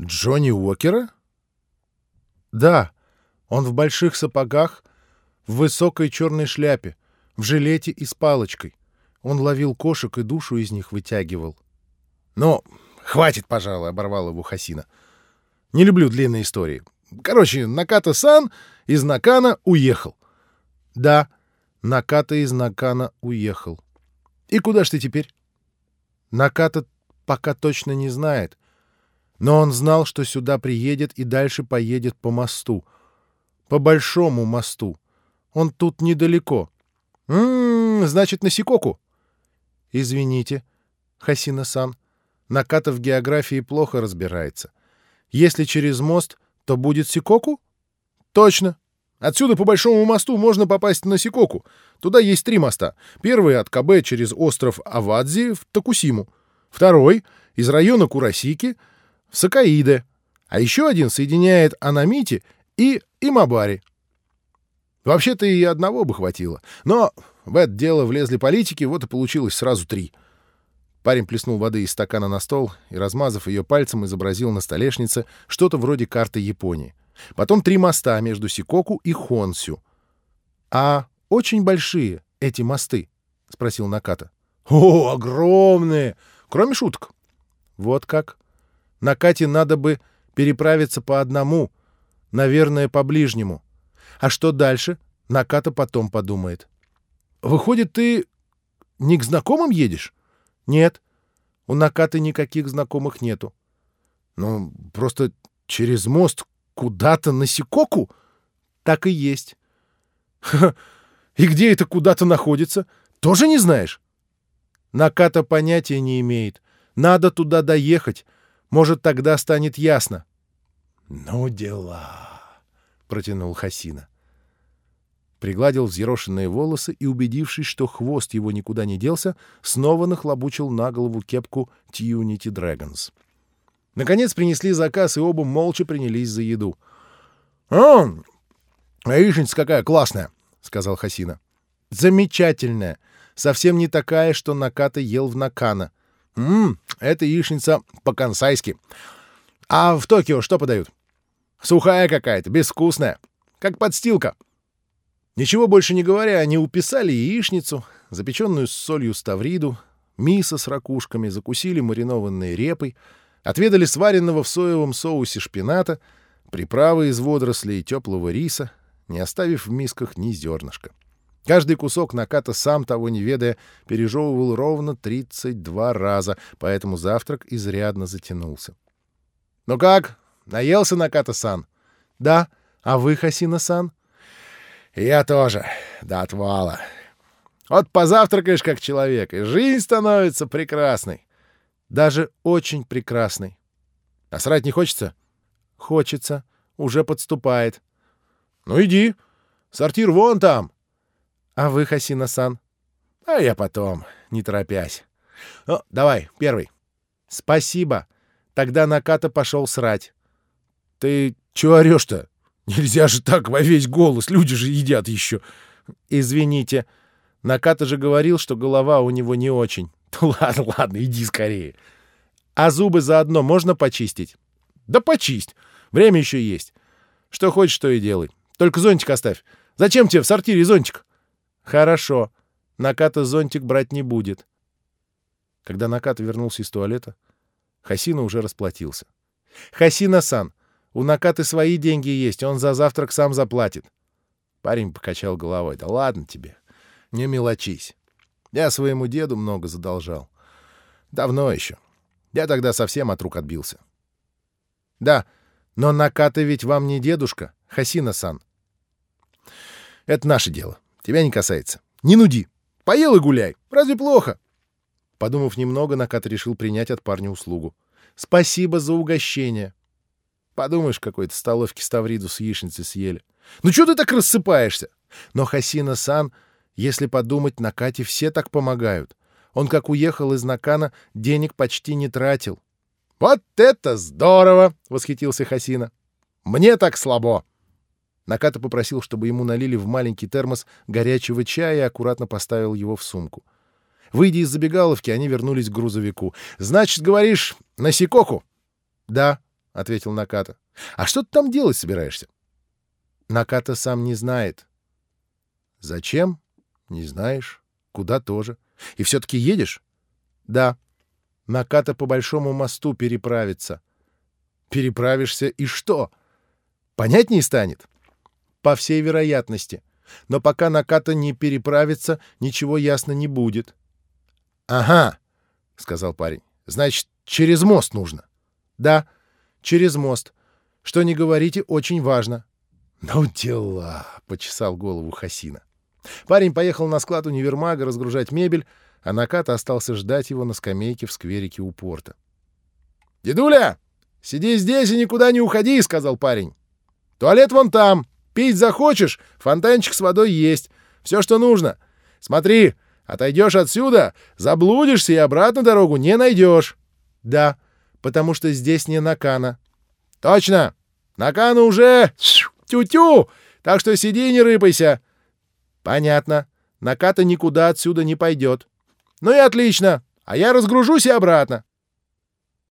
Джонни Уокера? Да, он в больших сапогах, в высокой черной шляпе, в жилете и с палочкой. Он ловил кошек и душу из них вытягивал. — Ну, хватит, пожалуй, — оборвал его Хасина. — Не люблю длинные истории. Короче, Наката-сан из Накана уехал. — Да, Наката из Накана уехал. — И куда ж ты теперь? — Наката пока точно не знает. Но он знал, что сюда приедет и дальше поедет по мосту. По большому мосту. Он тут недалеко. М -м -м, значит, на Сикоку. Извините, Хасина-сан. Наката в географии плохо разбирается. Если через мост, то будет Сикоку? Точно. Отсюда по Большому мосту можно попасть на Сикоку. Туда есть три моста. Первый от КБ через остров Авадзи в Токусиму. Второй — из района Курасики в Сакаиде. А еще один соединяет Анамити и Имабари. Вообще-то и одного бы хватило. Но в это дело влезли политики, вот и получилось сразу три. Парень плеснул воды из стакана на стол и, размазав ее пальцем, изобразил на столешнице что-то вроде карты Японии. Потом три моста между Сикоку и Хонсю. — А очень большие эти мосты? — спросил Наката. — О, огромные! Кроме шуток. — Вот как? Накате надо бы переправиться по одному, наверное, по ближнему. А что дальше? Наката потом подумает. — Выходит, ты не к знакомым едешь? — Нет. У Накаты никаких знакомых нету. — Ну, просто через мост куда-то на Сикоку? — Так и есть. — И где это куда-то находится? Тоже не знаешь? Наката понятия не имеет. Надо туда доехать. Может, тогда станет ясно. — Ну, дела, — протянул Хасина. Пригладил взъерошенные волосы и, убедившись, что хвост его никуда не делся, снова нахлобучил на голову кепку Тьюнити Дрэгонс. Наконец принесли заказ, и оба молча принялись за еду. — А, яичница какая классная! — сказал Хасина. — Замечательная! Совсем не такая, что Наката ел в Накана. Ммм, это яичница по-кансайски. А в Токио что подают? Сухая какая-то, безвкусная. Как подстилка. Ничего больше не говоря, они уписали яичницу, запеченную с солью ставриду, мисо с ракушками, закусили маринованной репой, отведали сваренного в соевом соусе шпината, приправы из водорослей и теплого риса, не оставив в мисках ни зернышка. Каждый кусок Наката, сам того не ведая, пережевывал ровно 32 раза, поэтому завтрак изрядно затянулся. — Ну как, наелся Наката-сан? — Да. А вы, Хасина-сан? — Я тоже. До отвала. Вот позавтракаешь как человек, и жизнь становится прекрасной. Даже очень прекрасной. А срать не хочется? — Хочется. Уже подступает. — Ну иди. Сортир вон там. А вы, Хасина-сан? А я потом, не торопясь. Ну, давай, первый. Спасибо. Тогда Наката пошел срать. Ты чего орешь-то? Нельзя же так во весь голос, люди же едят еще. Извините. Наката же говорил, что голова у него не очень. Ладно, ладно, иди скорее. А зубы заодно можно почистить? Да почисть. Время еще есть. Что хочешь, то и делай. Только зонтик оставь. Зачем тебе в сортире зонтик? «Хорошо. Наката зонтик брать не будет». Когда Наката вернулся из туалета, Хасина уже расплатился. «Хасина-сан, у Накаты свои деньги есть, он за завтрак сам заплатит». Парень покачал головой. «Да ладно тебе, не мелочись. Я своему деду много задолжал. Давно еще. Я тогда совсем от рук отбился». «Да, но Наката ведь вам не дедушка, Хасина-сан». «Это наше дело. Тебя не касается. Не нуди. Поел и гуляй. Разве плохо?» Подумав немного, Накат решил принять от парня услугу. «Спасибо за угощение». Подумаешь, какой-то столовки ставриду с яичницей съели. «Ну что ты так рассыпаешься?» Но Хасина-сан, если подумать, Накате все так помогают. Он, как уехал из Накана, денег почти не тратил. «Вот это здорово!» — восхитился Хасина. «Мне так слабо!» Наката попросил, чтобы ему налили в маленький термос горячего чая и аккуратно поставил его в сумку. Выйдя из забегаловки, они вернулись к грузовику. «Значит, говоришь, на Сикоку?» «Да. ответил Наката. А что ты там делать собираешься? Наката сам не знает. Зачем? Не знаешь. Куда тоже. И все-таки едешь? Да. Наката по большому мосту переправится. Переправишься и что? Понятнее станет? По всей вероятности. Но пока Наката не переправится, ничего ясно не будет. — Ага, — сказал парень. — Значит, через мост нужно. — Да, через мост. Что не говорите, очень важно. — Ну дела, — почесал голову Хасина. Парень поехал на склад универмага разгружать мебель, а Наката остался ждать его на скамейке в скверике у порта. — Дедуля, сиди здесь и никуда не уходи, — сказал парень. — Туалет вон там. Пить захочешь, фонтанчик с водой есть. Все, что нужно. Смотри, отойдешь отсюда, заблудишься и обратно дорогу не найдешь. — Да, потому что здесь не Накана. — Точно. Накана уже тю-тю, так что сиди и не рыпайся. — Понятно. Наката никуда отсюда не пойдет. — Ну и отлично. А я разгружусь и обратно.